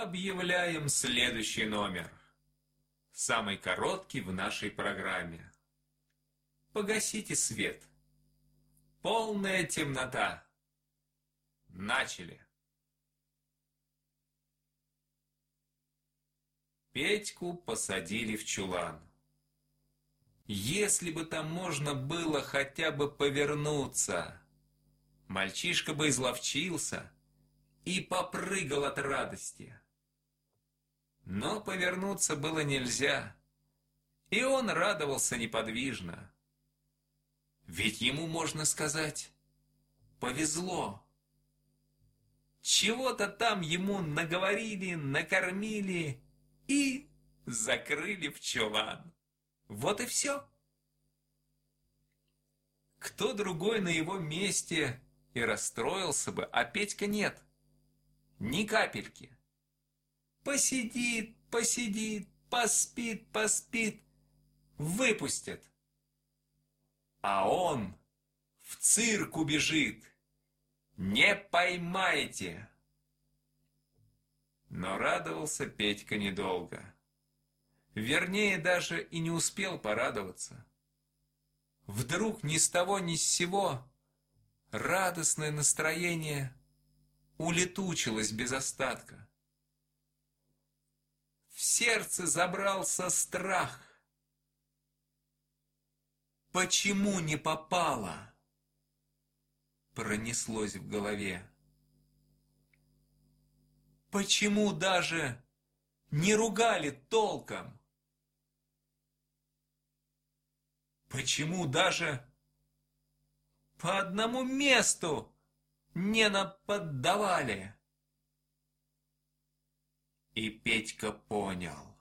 Объявляем следующий номер. Самый короткий в нашей программе. Погасите свет. Полная темнота. Начали. Петьку посадили в чулан. Если бы там можно было хотя бы повернуться, мальчишка бы изловчился и попрыгал от радости. Но повернуться было нельзя, и он радовался неподвижно. Ведь ему, можно сказать, повезло. Чего-то там ему наговорили, накормили и закрыли в чулан. Вот и все. Кто другой на его месте и расстроился бы, а Петька нет. Ни капельки. Посидит, посидит, поспит, поспит. Выпустят. А он в цирк убежит. Не поймаете. Но радовался Петька недолго. Вернее, даже и не успел порадоваться. Вдруг ни с того ни с сего радостное настроение улетучилось без остатка. В сердце забрался страх. Почему не попало? Пронеслось в голове. Почему даже не ругали толком? Почему даже по одному месту не наподдавали? И Петька понял.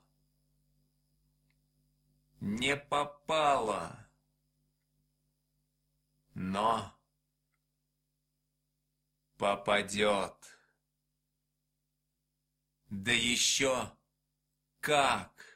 Не попало. Но попадет. Да еще как!